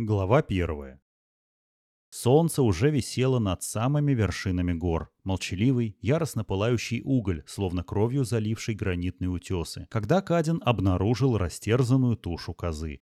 Глава первая. Солнце уже висело над самыми вершинами гор, молчаливый, яростно пылающий уголь, словно кровью заливший гранитные утесы, когда Кадин обнаружил растерзанную тушу козы.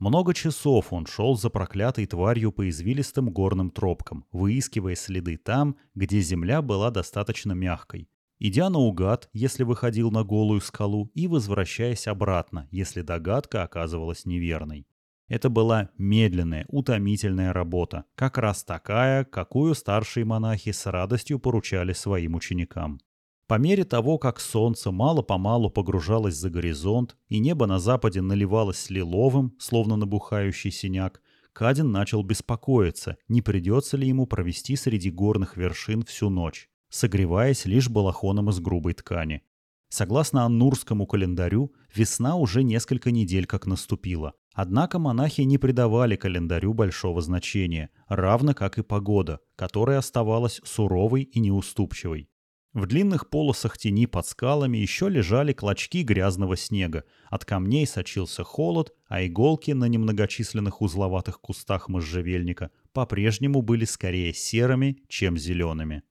Много часов он шел за проклятой тварью по извилистым горным тропкам, выискивая следы там, где земля была достаточно мягкой, идя наугад, если выходил на голую скалу, и возвращаясь обратно, если догадка оказывалась неверной. Это была медленная, утомительная работа, как раз такая, какую старшие монахи с радостью поручали своим ученикам. По мере того, как солнце мало-помалу погружалось за горизонт, и небо на западе наливалось лиловым, словно набухающий синяк, Кадин начал беспокоиться, не придется ли ему провести среди горных вершин всю ночь, согреваясь лишь балахоном из грубой ткани. Согласно аннурскому календарю, весна уже несколько недель как наступила, Однако монахи не придавали календарю большого значения, равно как и погода, которая оставалась суровой и неуступчивой. В длинных полосах тени под скалами еще лежали клочки грязного снега, от камней сочился холод, а иголки на немногочисленных узловатых кустах можжевельника по-прежнему были скорее серыми, чем зелеными.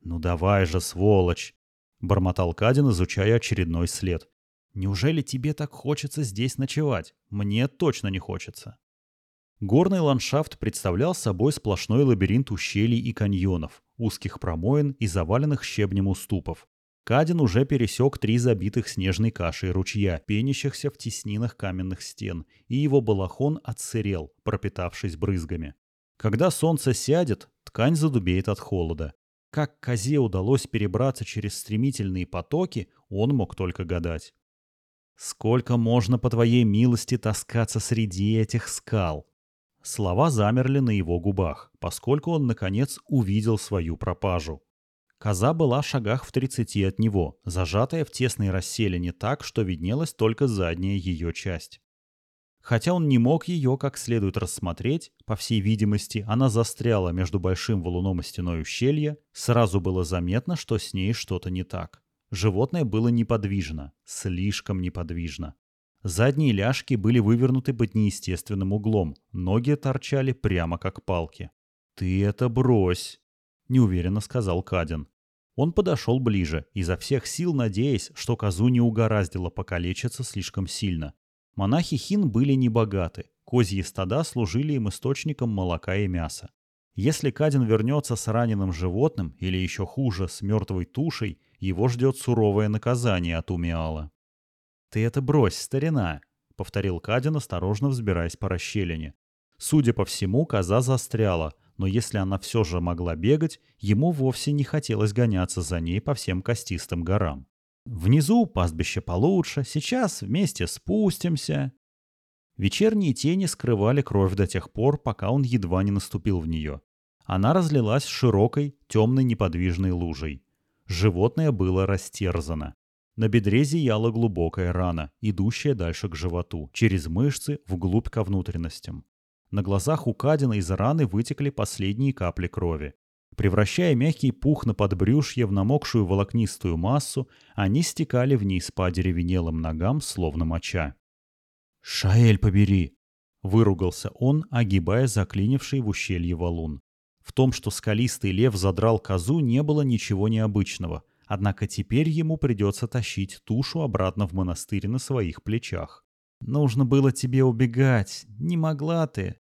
«Ну давай же, сволочь!» — бормотал Кадин, изучая очередной след. Неужели тебе так хочется здесь ночевать? Мне точно не хочется. Горный ландшафт представлял собой сплошной лабиринт ущелий и каньонов, узких промоин и заваленных щебнем уступов. Кадин уже пересек три забитых снежной кашей ручья, пенящихся в теснинах каменных стен, и его балахон отсырел, пропитавшись брызгами. Когда солнце сядет, ткань задубеет от холода. Как козе удалось перебраться через стремительные потоки, он мог только гадать. Сколько можно по твоей милости таскаться среди этих скал? Слова замерли на его губах, поскольку он, наконец, увидел свою пропажу. Коза была в шагах в тридцати от него, зажатая в тесной расселине так, что виднелась только задняя ее часть. Хотя он не мог ее как следует рассмотреть, по всей видимости, она застряла между большим валуном и стеной ущелья, сразу было заметно, что с ней что-то не так. Животное было неподвижно, слишком неподвижно. Задние ляжки были вывернуты под неестественным углом, ноги торчали прямо как палки. «Ты это брось!» – неуверенно сказал Кадин. Он подошел ближе, изо всех сил надеясь, что козу не угораздило покалечиться слишком сильно. Монахи Хин были небогаты, козьи стада служили им источником молока и мяса. Если Кадин вернется с раненым животным, или еще хуже, с мертвой тушей, его ждет суровое наказание от Умиала. «Ты это брось, старина!» — повторил Кадин, осторожно взбираясь по расщелине. Судя по всему, коза застряла, но если она все же могла бегать, ему вовсе не хотелось гоняться за ней по всем костистым горам. «Внизу пастбище получше, сейчас вместе спустимся». Вечерние тени скрывали кровь до тех пор, пока он едва не наступил в нее. Она разлилась широкой, темной неподвижной лужей. Животное было растерзано. На бедре зияла глубокая рана, идущая дальше к животу, через мышцы, вглубь ко внутренностям. На глазах у Кадина из раны вытекли последние капли крови. Превращая мягкий пух на подбрюшье в намокшую волокнистую массу, они стекали вниз по одеревенелым ногам, словно моча. «Шаэль побери!» — выругался он, огибая заклинивший в ущелье валун. В том, что скалистый лев задрал козу, не было ничего необычного, однако теперь ему придется тащить тушу обратно в монастырь на своих плечах. «Нужно было тебе убегать, не могла ты».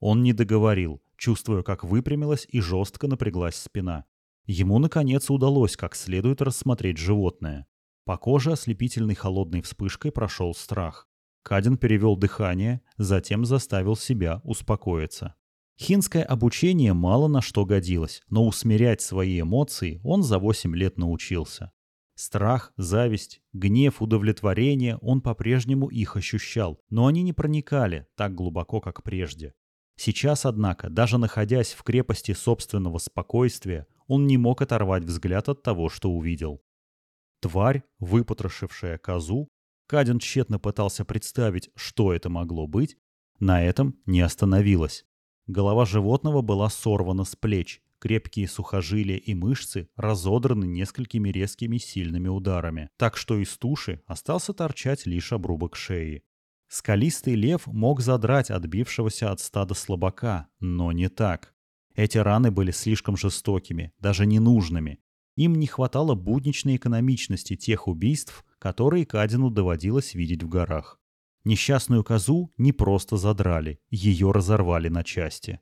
Он не договорил, чувствуя, как выпрямилась и жестко напряглась спина. Ему, наконец, удалось как следует рассмотреть животное. По коже ослепительной холодной вспышкой прошел страх. Кадин перевел дыхание, затем заставил себя успокоиться. Хинское обучение мало на что годилось, но усмирять свои эмоции он за 8 лет научился. Страх, зависть, гнев, удовлетворение, он по-прежнему их ощущал, но они не проникали так глубоко, как прежде. Сейчас, однако, даже находясь в крепости собственного спокойствия, он не мог оторвать взгляд от того, что увидел. Тварь, выпотрошившая козу, Каден тщетно пытался представить, что это могло быть, на этом не остановилась. Голова животного была сорвана с плеч, крепкие сухожилия и мышцы разодраны несколькими резкими сильными ударами, так что из туши остался торчать лишь обрубок шеи. Скалистый лев мог задрать отбившегося от стада слабака, но не так. Эти раны были слишком жестокими, даже ненужными. Им не хватало будничной экономичности тех убийств, которые Кадину доводилось видеть в горах. Несчастную козу не просто задрали, ее разорвали на части.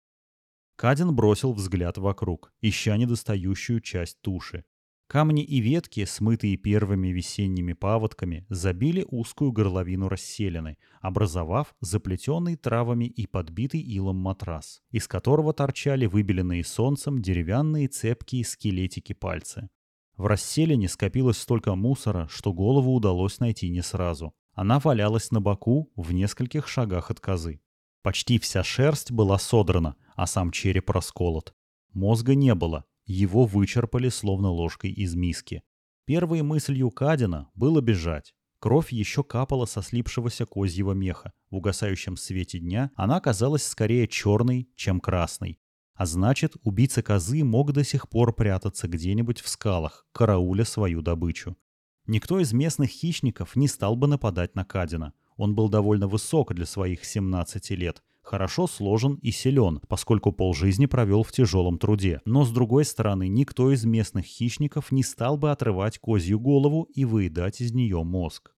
Кадин бросил взгляд вокруг, ища недостающую часть туши. Камни и ветки, смытые первыми весенними паводками, забили узкую горловину расселены, образовав заплетенный травами и подбитый илом матрас, из которого торчали выбеленные солнцем деревянные цепкие скелетики пальцы. В расселине скопилось столько мусора, что голову удалось найти не сразу. Она валялась на боку в нескольких шагах от козы. Почти вся шерсть была содрана, а сам череп расколот. Мозга не было, его вычерпали словно ложкой из миски. Первой мыслью Кадина было бежать. Кровь еще капала со слипшегося козьего меха. В угасающем свете дня она казалась скорее черной, чем красной. А значит, убийца козы мог до сих пор прятаться где-нибудь в скалах, карауля свою добычу. Никто из местных хищников не стал бы нападать на Кадина. Он был довольно высок для своих 17 лет – хорошо сложен и силен, поскольку полжизни провел в тяжелом труде. Но с другой стороны, никто из местных хищников не стал бы отрывать козью голову и выедать из нее мозг.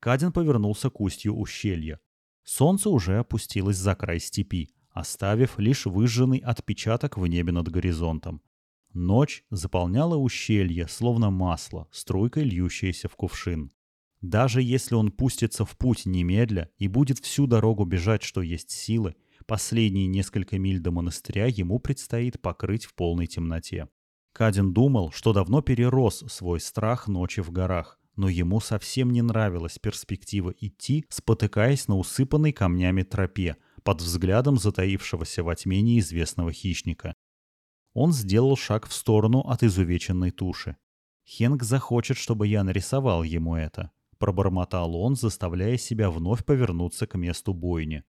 Кадин повернулся к устью ущелья. Солнце уже опустилось за край степи, оставив лишь выжженный отпечаток в небе над горизонтом. Ночь заполняла ущелье, словно масло, струйкой льющееся в кувшин. Даже если он пустится в путь немедля и будет всю дорогу бежать, что есть силы, последние несколько миль до монастыря ему предстоит покрыть в полной темноте. Кадин думал, что давно перерос свой страх ночи в горах, но ему совсем не нравилась перспектива идти, спотыкаясь на усыпанной камнями тропе, под взглядом затаившегося во тьме неизвестного хищника. Он сделал шаг в сторону от изувеченной туши. Хенк захочет, чтобы я нарисовал ему это пробормотал он, заставляя себя вновь повернуться к месту бойни.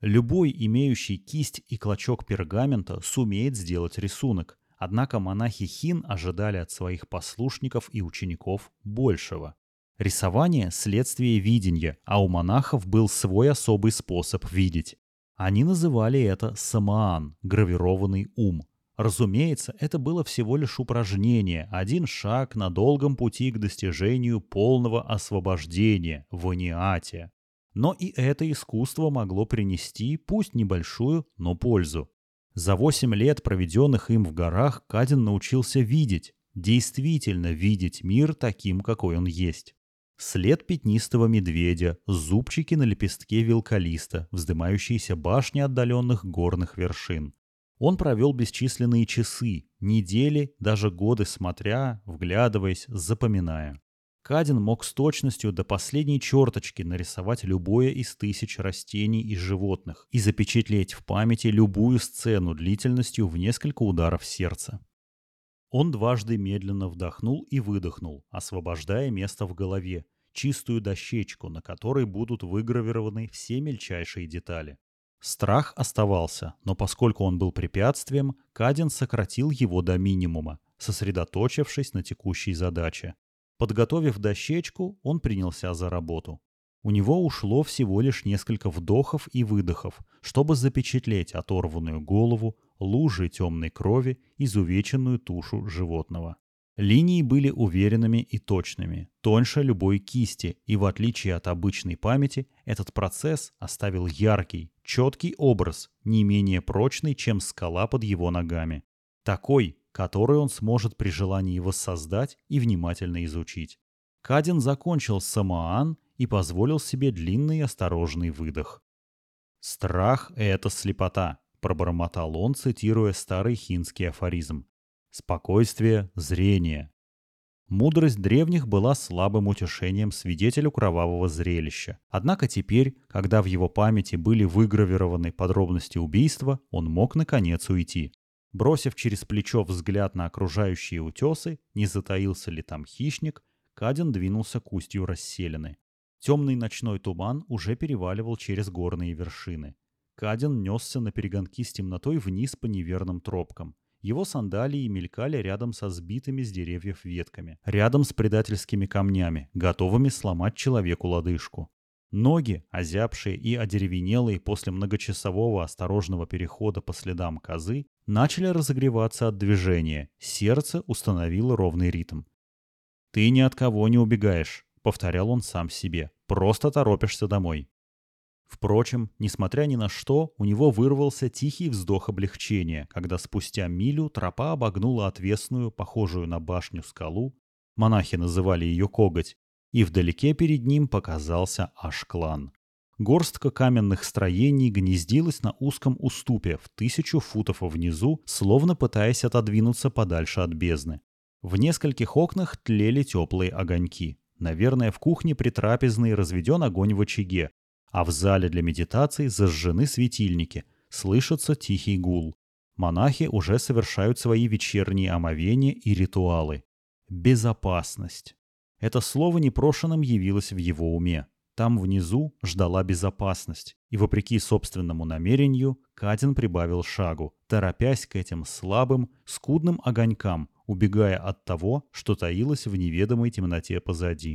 Любой, имеющий кисть и клочок пергамента, сумеет сделать рисунок, однако монахи Хин ожидали от своих послушников и учеников большего. Рисование – следствие видения, а у монахов был свой особый способ видеть. Они называли это самаан – гравированный ум. Разумеется, это было всего лишь упражнение, один шаг на долгом пути к достижению полного освобождения в. Но и это искусство могло принести, пусть небольшую, но пользу. За восемь лет, проведенных им в горах, Кадин научился видеть, действительно видеть мир таким, какой он есть. След пятнистого медведя, зубчики на лепестке вилкалиста, вздымающиеся башни отдаленных горных вершин. Он провел бесчисленные часы, недели, даже годы смотря, вглядываясь, запоминая. Кадин мог с точностью до последней черточки нарисовать любое из тысяч растений и животных и запечатлеть в памяти любую сцену длительностью в несколько ударов сердца. Он дважды медленно вдохнул и выдохнул, освобождая место в голове, чистую дощечку, на которой будут выгравированы все мельчайшие детали. Страх оставался, но поскольку он был препятствием, Кадин сократил его до минимума, сосредоточившись на текущей задаче. Подготовив дощечку, он принялся за работу. У него ушло всего лишь несколько вдохов и выдохов, чтобы запечатлеть оторванную голову, лужи темной крови, изувеченную тушу животного. Линии были уверенными и точными, тоньше любой кисти, и в отличие от обычной памяти, этот процесс оставил яркий, четкий образ, не менее прочный, чем скала под его ногами. Такой, который он сможет при желании воссоздать и внимательно изучить. Кадин закончил самоан и позволил себе длинный осторожный выдох. «Страх — это слепота», — пробормотал он, цитируя старый хинский афоризм. Спокойствие, зрение. Мудрость древних была слабым утешением свидетелю кровавого зрелища. Однако теперь, когда в его памяти были выгравированы подробности убийства, он мог наконец уйти. Бросив через плечо взгляд на окружающие утесы, не затаился ли там хищник, Кадин двинулся к устью расселены. Темный ночной туман уже переваливал через горные вершины. Кадин несся на перегонки с темнотой вниз по неверным тропкам. Его сандалии мелькали рядом со сбитыми с деревьев ветками, рядом с предательскими камнями, готовыми сломать человеку лодыжку. Ноги, озябшие и одеревенелые после многочасового осторожного перехода по следам козы, начали разогреваться от движения, сердце установило ровный ритм. «Ты ни от кого не убегаешь», — повторял он сам себе, — «просто торопишься домой». Впрочем, несмотря ни на что, у него вырвался тихий вздох облегчения, когда спустя милю тропа обогнула отвесную, похожую на башню скалу, монахи называли ее коготь, и вдалеке перед ним показался Ашклан. Горстка каменных строений гнездилась на узком уступе в тысячу футов внизу, словно пытаясь отодвинуться подальше от бездны. В нескольких окнах тлели теплые огоньки. Наверное, в кухне при трапезной разведен огонь в очаге, а в зале для медитаций зажжены светильники, слышится тихий гул. Монахи уже совершают свои вечерние омовения и ритуалы. Безопасность. Это слово непрошенным явилось в его уме. Там внизу ждала безопасность, и вопреки собственному намерению Катин прибавил шагу, торопясь к этим слабым, скудным огонькам, убегая от того, что таилось в неведомой темноте позади.